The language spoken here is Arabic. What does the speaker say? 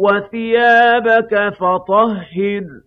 وَثِيَابَكَ فَطَهِّرْ.